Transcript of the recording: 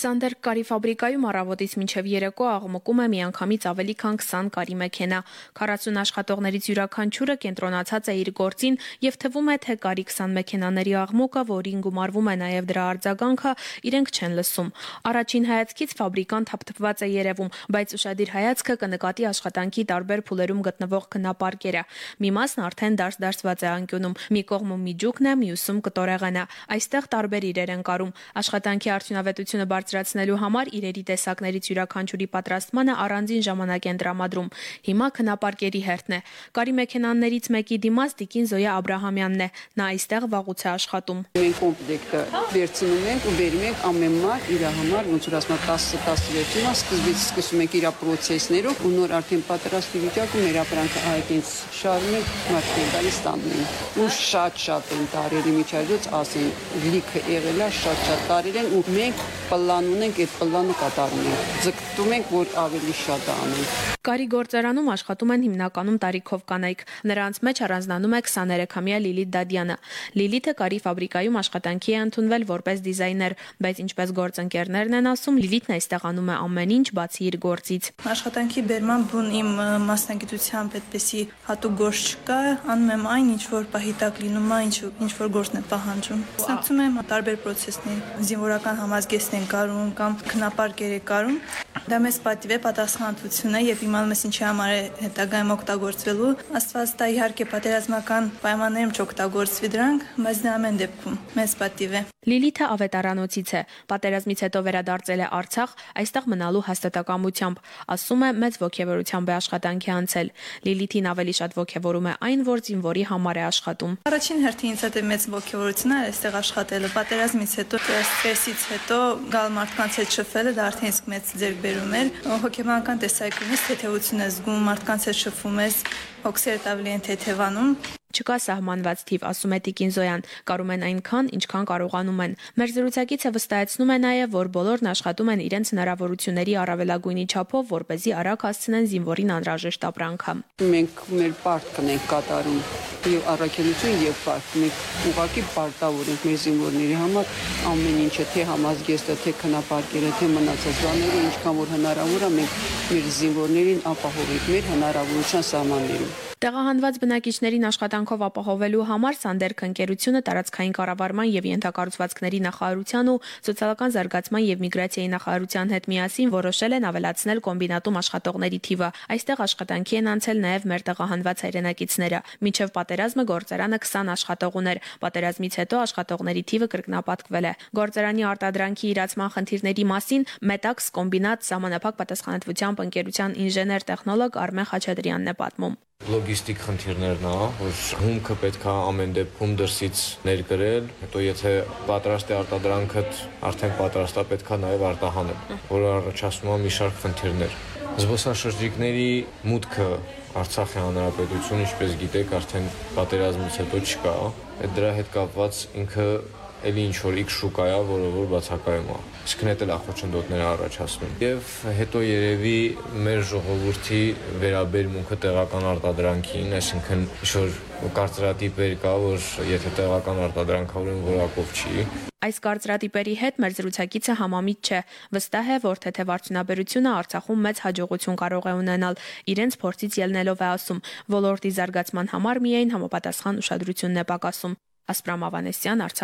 Ալեքսանդր Կարի ֆաբրիկայում առավոտից մինչև 3-ը աղմկում է միանգամից ավելի քան 20 կարի մեքենա։ 40 աշխատողներից յուրաքանչյուրը կենտրոնացած է իր գործին եւ թվում է թե կարի 20 մեքենաների աղմուկը, որին գումարվում է նաեւ դրա արձագանքը, իրենք չեն լսում։ Առաջին հայացքից ֆաբրիկան թափթված է երևում, բայց ուշադիր հայացքը կնկատի աշխատանքի տարբեր փուլերում գտնվող քնապարկերը։ Մի մասն արդեն դարս-դարսված է անկյունում, մի կողմում միջուկն է, մյուսում կտորեղենը։ Այստեղ տարբեր իրեր են կարում։ Աշխատանքի արդյունավետությունը բարձր բարձրացնելու համար իրերի տեսակներից յուրաքանչյուրի պատրաստմանը առանձին ժամանակ են տրամադրում։ Հիմա քնապարկերի հերթն է։ Կարի մեքենաներից մեկի դիմաց Տիկին Զոյա Աբ รา համյանն է։ Նա այստեղ վաղուց է աշխատում։ Մենք կոմպլեկտը վերցնում ենք ու բերում ենք ամեն մար իր համար, ոնց որ ասում 10-16 մաս սկզբից սկսում ենք իր process-ներով ու նոր արդեն պատրաստի վիճակում մեր ապրանքը այդից շարում ենք մարդիկ գալիս ստանում են։ Ու շատ-շատ են տարերի միջազգաց ասեն լիքը եղել է շատ-շատ տարեր են ու մենք պլան ունենք, այդ պլանը կատարում ենք։ Ձգտում ենք, որ ավելի շատ անենք։ Կարի գործարանում աշխատում են հիմնականում տարիքով կանայք։ Նրանց մեջ առանձնանում է 23-ամյա Լիլիթ Դադյանը։ Լիլիթը Կարի ֆաբրիկայում աշխատանքի է ընդունվել որպես դիզայներ, բայց ինչպես գործընկերներն են ասում, Լիլիթն այստեղ անում է ամեն ինչ բացի իր գործից։ Աշխատանքի բերման բուն իմ մասնագիտությամբ այդպեսի հատուկ գործ չկա, անում եմ այն, ինչ որ պահի տակ լինում է, ինչ ինչ որ գործն է պահանջում։ Ստացում եմ տարբեր process-ներ, զինվորական համազգեստներ են կարում կամ քնապարկեր է կարում, դա մեծ պատիվ է, պատասխանատվություն է եւ իմանում ես ինչի համար է հետագայում օգտագործվելու։ Աստված տա իհարկե պատերազմական պայմաններում չօգտագործվի դրանք, բայց դա ամեն դեպքում մեծ պատիվ է։ Լիլիթը ավետարանոցից է։ Պատերազմից հետո վերադարձել է Արցախ, այստեղ մնալու հաստատակամությամբ։ Ասում է, մեծ ողջևորությամբ է աշխատանքի անցել։ Լիլիթին ավելի շատ ողջևորում է այն, որ զինվորի համար է աշխատում։ Առաջին հերթին ինձ հետ մեծ ողջևորություն է այստեղ աշխատելը։ Պատերազմից հետո, ստրեսից հետո գալ մարդկանց հետ շփվելը դա արդեն իսկ մեծ ձեռքբերում էր։ Հոգեբանական տեսանկյունից թեթևություն ես զգում, մարդկանց հետ շփվում ես, հոգսերդ ավելի են թեթևանում։ Չկա սահմանված թիվ, ասում է Տիկին Զոյան, կարում են այնքան, ինչքան կարողանում են։ Մեր զրուցակիցը վստահեցնում է նաև, որ բոլորն աշխատում են իրենց հնարավորությունների առավելագույնի չափով, որ เป զի արագ հասցնեն զինվորին անհրաժեշտ ապրանքը։ Մենք մեր պարտքն ենք կատարում եւ առաքելություն եւ պարտ։ Մենք ուղակի պարտավոր ենք մեր զինվորների համար ամեն ինչը, թե համազգեստը, թե քնապարկերը, թե մնացած բաները, ինչքան որ հնարավոր է, մենք մեր զինվորներին ապահովենք մեր հնարավորության սահմաններում։ Տեղահանված բնակիչներին աշխատանքով ապահովելու համար Սանդերք ընկերությունը տարածքային կառավարման եւ ենթակառուցվածքների նախարարության ու սոցիալական զարգացման եւ միգրացիայի նախարարության հետ միասին որոշել են ավելացնել կոմբինատում աշխատողների թիվը։ Այստեղ աշխատանքի են անցել նաեւ մեր տեղահանված հայրենակիցները։ Մինչև պատերազմը գործարանը 20 աշխատող ուներ։ Պատերազմից հետո աշխատողների թիվը կրկնապատկվել է։ Գործարանի արտադրանքի իրացման խնդիրների մասին Metax կոմբինատ համանախապակ պատասխանատվությամբ ընկերության ինժեներ-տեխնոլոգ Արմեն Խաչատրյանն է պատմում լոգիստիկ խնդիրներն է, որ հումքը պետք է ամեն դեպքում դրսից ներկրել, հետո եթե պատրաստ է արտադրանքը, արդեն պատրաստ է պետք է նաև արտահանել, որը առաջացնում է մի շարք խնդիրներ։ Զբոսաշրջիկների մուտքը Արցախի հանրապետություն, ինչպես գիտեք, արդեն պատերազմից հետո չկա։ Այդ դրա հետ կապված ինքը էլի ինչ որ X շուկա է, որը որ բացակայում է։ Իսկ դա էլ ախոչնդոտներ առաջացնում։ Եվ հետո երևի մեր ժողովրդի վերաբերմունքը տեղական արտադրանքին, այսինքն ինչ որ կարծրատիպեր կա, որ եթե տեղական արտադրանք ունեն, որակով չի։ Այս կարծրատիպերի հետ մեր զրուցակիցը համամիտ չէ։ Վստահ է, որ թեթև արդյունաբերությունը Արցախում մեծ հաջողություն կարող է ունենալ։ Իրենց փորձից ելնելով է ասում, ոլորտի զարգացման համար միայն համապատասխան ուշադրությունն է պակասում։ Ասպրամ Ավանեսյան, Արցախ